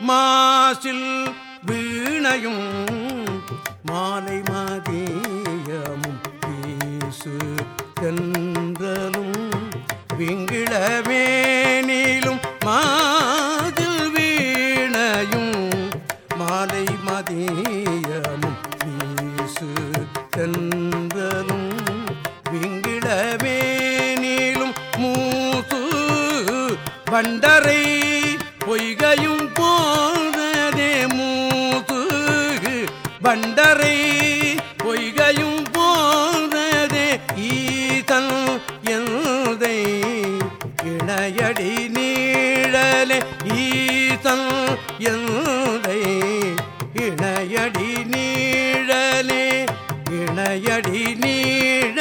மாசில் வீணையும் மாலை மதியமும் வீசு தென்றலும் விங்கிழமேனிலும் மாதில் வீணையும் மாலை மதியமும் வீசு தென்றலும் விங்கிழமேனிலும் மூசு வண்டரை வண்டரை பொய்கையும் போனதே ஈதல் எந்தை இளையடி நீழலே ஈதல் எந்தை இளையடி நீழலே இளையடி நீழ